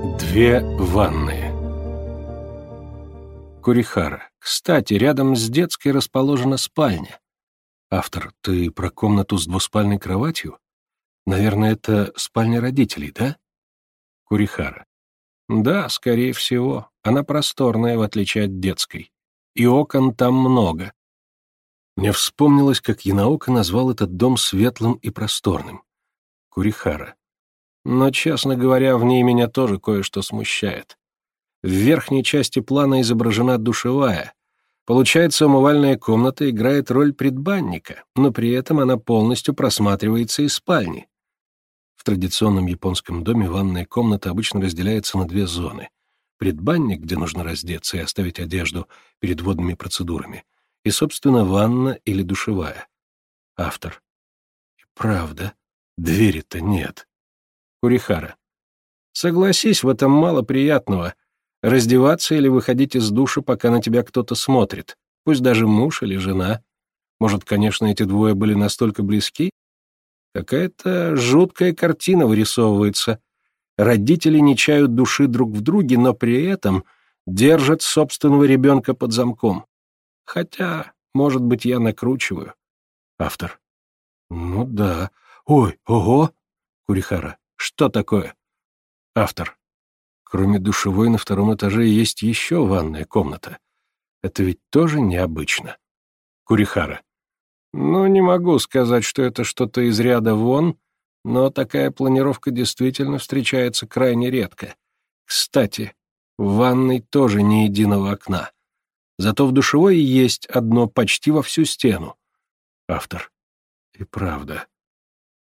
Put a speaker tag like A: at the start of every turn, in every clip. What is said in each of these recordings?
A: Две ванные. Курихара. Кстати, рядом с детской расположена спальня. Автор, ты про комнату с двуспальной кроватью? Наверное, это спальня родителей, да? Курихара. Да, скорее всего. Она просторная, в отличие от детской. И окон там много. Мне вспомнилось, как Янаока назвал этот дом светлым и просторным. Курихара. Но, честно говоря, в ней меня тоже кое-что смущает. В верхней части плана изображена душевая. Получается, умывальная комната играет роль предбанника, но при этом она полностью просматривается из спальни. В традиционном японском доме ванная комната обычно разделяется на две зоны. Предбанник, где нужно раздеться и оставить одежду перед водными процедурами, и, собственно, ванна или душевая. Автор. Правда, двери-то нет. Курихара. Согласись, в этом мало приятного. Раздеваться или выходить из душа, пока на тебя кто-то смотрит, пусть даже муж или жена. Может, конечно, эти двое были настолько близки? Какая-то жуткая картина вырисовывается. Родители не чают души друг в друге, но при этом держат собственного ребенка под замком. Хотя, может быть, я накручиваю. Автор. Ну да. Ой, ого! Курихара. Что такое? Автор. Кроме душевой на втором этаже есть еще ванная комната. Это ведь тоже необычно. Курихара. Ну, не могу сказать, что это что-то из ряда вон, но такая планировка действительно встречается крайне редко. Кстати, в ванной тоже ни единого окна. Зато в душевой есть одно почти во всю стену. Автор. И правда.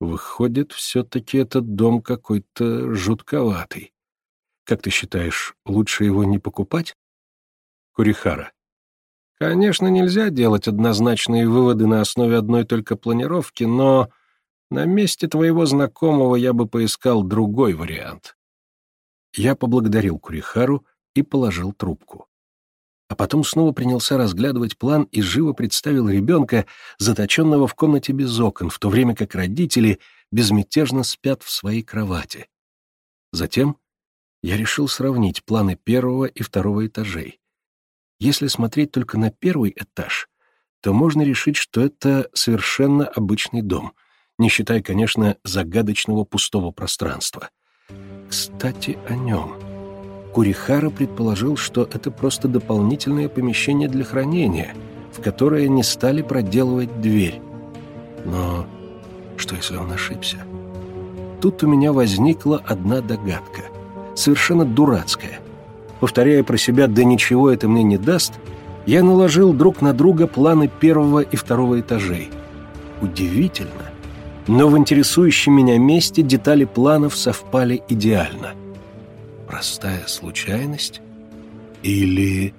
A: Выходит, все-таки этот дом какой-то жутковатый. Как ты считаешь, лучше его не покупать? Курихара. Конечно, нельзя делать однозначные выводы на основе одной только планировки, но на месте твоего знакомого я бы поискал другой вариант. Я поблагодарил Курихару и положил трубку а потом снова принялся разглядывать план и живо представил ребенка, заточенного в комнате без окон, в то время как родители безмятежно спят в своей кровати. Затем я решил сравнить планы первого и второго этажей. Если смотреть только на первый этаж, то можно решить, что это совершенно обычный дом, не считая, конечно, загадочного пустого пространства. Кстати, о нем. Курихара предположил, что это просто дополнительное помещение для хранения, в которое не стали проделывать дверь. Но что, если он ошибся? Тут у меня возникла одна догадка, совершенно дурацкая. Повторяя про себя «да ничего это мне не даст», я наложил друг на друга планы первого и второго этажей. Удивительно, но в интересующем меня месте детали планов совпали идеально – простая случайность или